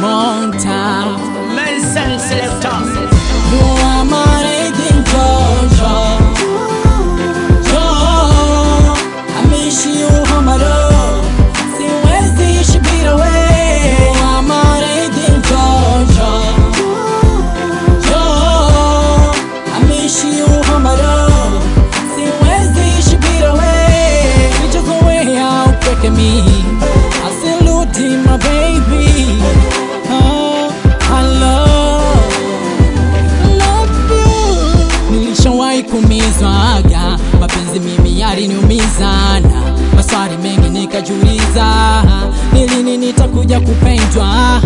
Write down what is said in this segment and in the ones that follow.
mon temps. Mais ça ne s'est pas. Nous, kumizwaga mapenzi mimi yaliniumizana, maswali mengi nikajiuliza, ni lini nitakuja kupendwa?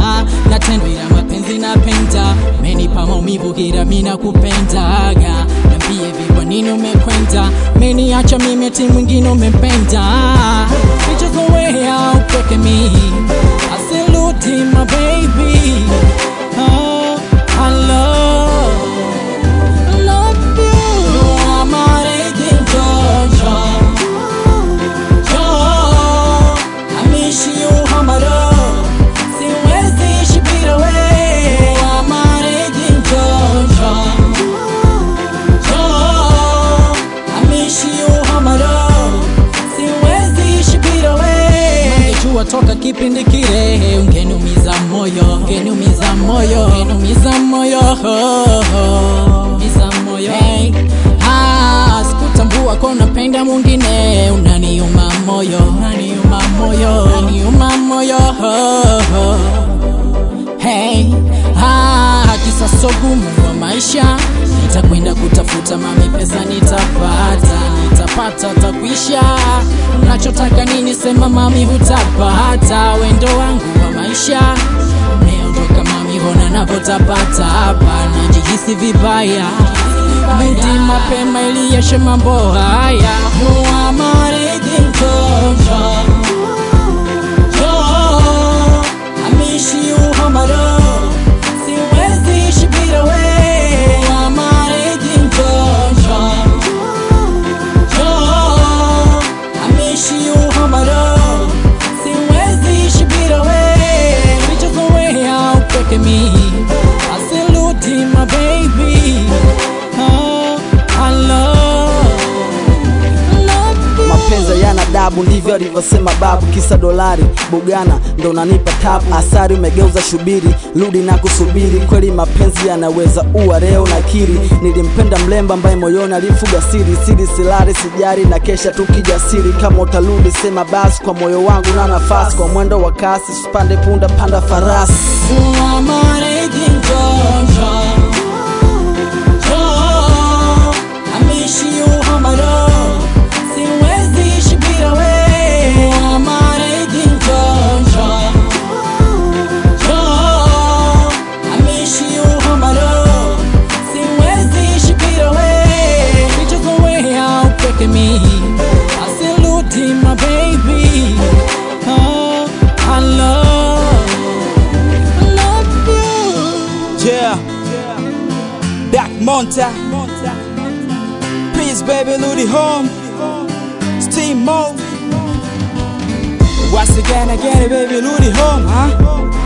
Natendo ila mapenzi napenda, menipa maumivu gira mina kupendaga nambie vipi, kwa nini umekwenda, meniacha mimi ati mwingine umempenda, It's just the way kipindi kile ungeniumiza moyo, ungeniumiza moyo, ungeniumiza moyo, umiza moyo. Hey. Ah, sikutambua kwa unapenda mwingine, unaniuma moyo, unaniuma moyo, unaniuma moyo. Hey, ah, kisa sogumu wa maisha nitakwenda kutafuta mami, pesa nitapata, nitapata takuisha. Unachotaka nini? Sema mami, hutapata. Wendo wangu wa maisha umeondoka mami, hona navotapata hapa, najihisi vibaya. miti mapema ili yeshe mambo haya. huwa are my dabu, ndivyo alivyosema babu. Kisa dolari bugana ndo unanipa tabu, asari umegeuza shubiri, rudi na kusubiri. Kweli mapenzi yanaweza uwa, leo na kiri. Nilimpenda mlemba ambaye moyoni alifuga siri, siri silari sijari na kesha tu kijasiri. Kama utarudi sema basi, kwa moyo wangu na nafasi, kwa mwendo wa kasi, usipande punda, panda farasi. How quick me. I salute you, my baby. Oh, I love love you. Yeah. Dak Monta. Peace, baby, Ludi home. Steam mode. Once again, again, baby, Ludi home, huh?